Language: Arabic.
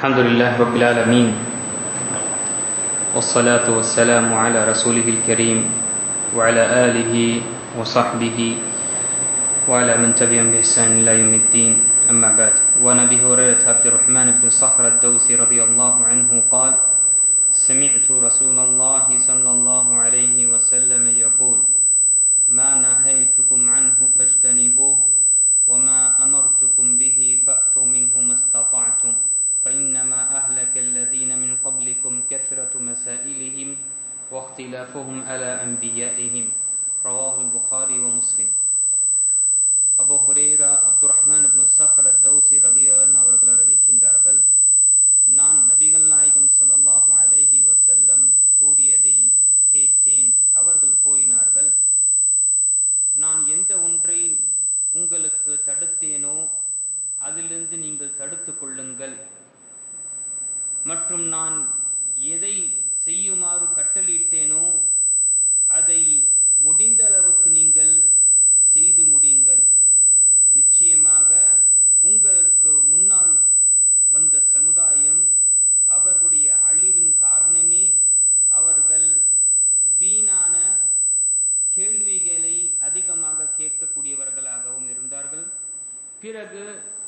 الحمد لله رب العالمين والصلاة والسلام على رسوله الكريم وعلى آله وصحبه وعلى من تبعهم واختلافهم على 比那个。